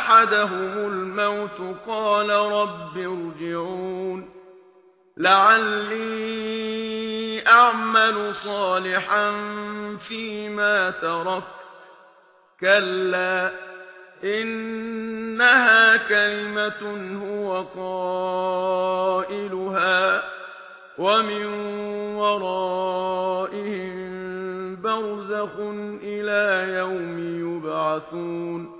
أحدهم الموت قال رب ارجعون. لعلي أعمل صالحا فيما ترك كلا إنها كلمة هو قائلها ومن ورائهم برزخ إلى يوم يبعثون.